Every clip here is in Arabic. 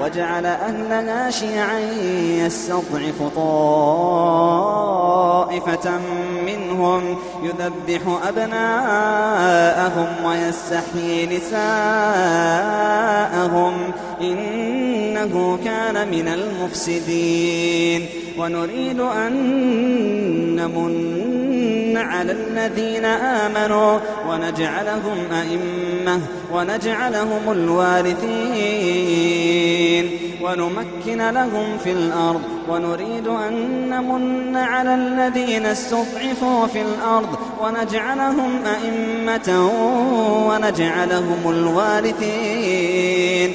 وجعل أهلها شيعا يستضعف طائفة منهم يذبح أبناءهم ويستحيي نساءهم. إنه كان من المفسدين. ونريد أن نمن على الذين آمنوا ونجعلهم أئمة ونجعلهم الوارثين. ونمكن لهم في الأرض. ونريد أن نمن على الذين استضعفوا في الأرض. ونجعلهم أئمة ونجعلهم الوارثين.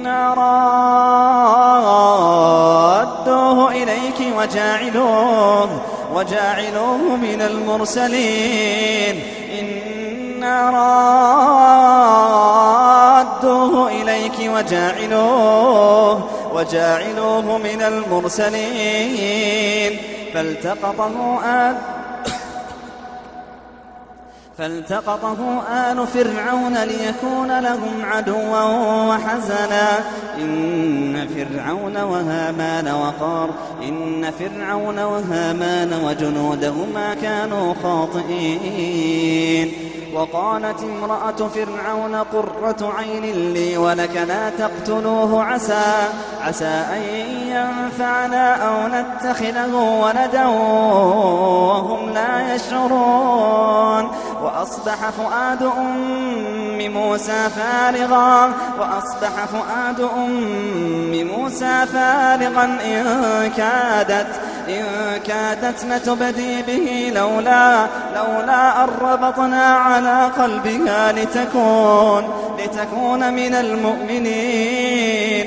إنا رادوه إليك وجاعلوه وجاعلوه من المرسلين. إنا رادوه إليك وجاعلوه وجاعلوه من المرسلين. فالتقطه آل فالتقطه آل فرعون ليكون لهم عدوا وحزنا. إن فرعون وهامان وقار. إن فرعون وهامان وجنودهما كانوا خاطئين. وقالت امرأة فرعون قرة عين لي ولك لا تقتلوه. عسى عسى أن ينفعنا أو نتخذه ولدا وهم لا يشعرون. وأصبح فؤاد أم موسى فارغا وأصبح فؤاد أم موسى فارغا. إن كادت إن كادت لتبدي به لولا لولا أن ربطنا على قلبها لتكون لتكون من المؤمنين.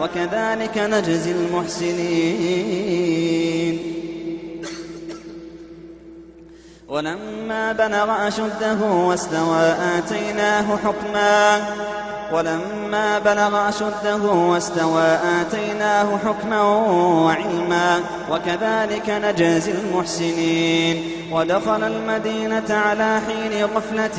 وكذلك نجزي المحسنين. ولما بلغ أشده واستوى آتيناه حكما. ولما بلغ أشده واستوى آتيناه حكما وعلما. وكذلك نجازي المحسنين. ودخل المدينة على حين غفلة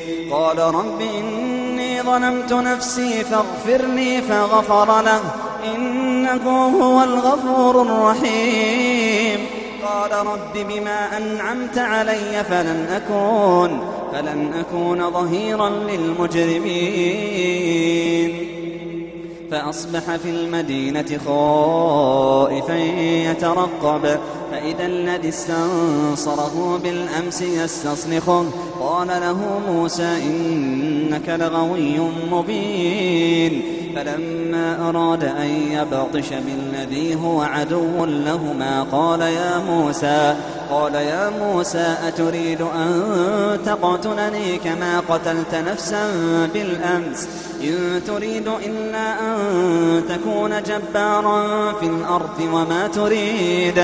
قال رب إني ظلمت نفسي فاغفر لي فغفر له. إنه هو الغفور الرحيم. قال رب بما أنعمت علي فلن أكون فلن أكون ظهيرا للمجرمين. فأصبح في المدينة خائفا يترقب. فإذا الذي استنصره بالأمس يستصنخه قال له موسى إنك لغوي مبين. فلما أراد أن يبطش بالذي هو عدو لهما قال يا موسى قال يا موسى أتريد أن تقتلني كما قتلت نفسا بالأمس؟ إن تريد إلا أن تكون جبارا في الأرض وما تريد.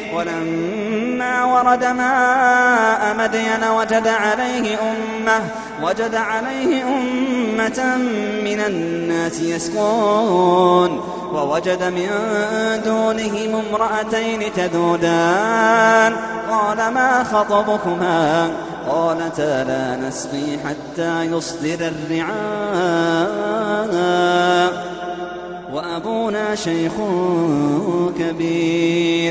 ولما ورد ماء مدين وجد عليه أمة وجد عليه أمة من الناس يسكون ووجد من دونهم امرأتين تذودان. قال ما خطبكما؟ قالتا لا نسقي حتى يصدر الرعاء. وأبونا شيخ كبير.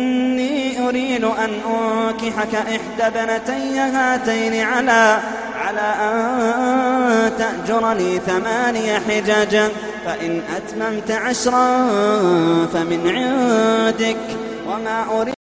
أريد أن أنكحك إحدى بنتي هاتين على على أن تأجرني ثماني حجج فإن أتممت عشرا فمن عندك وما أريد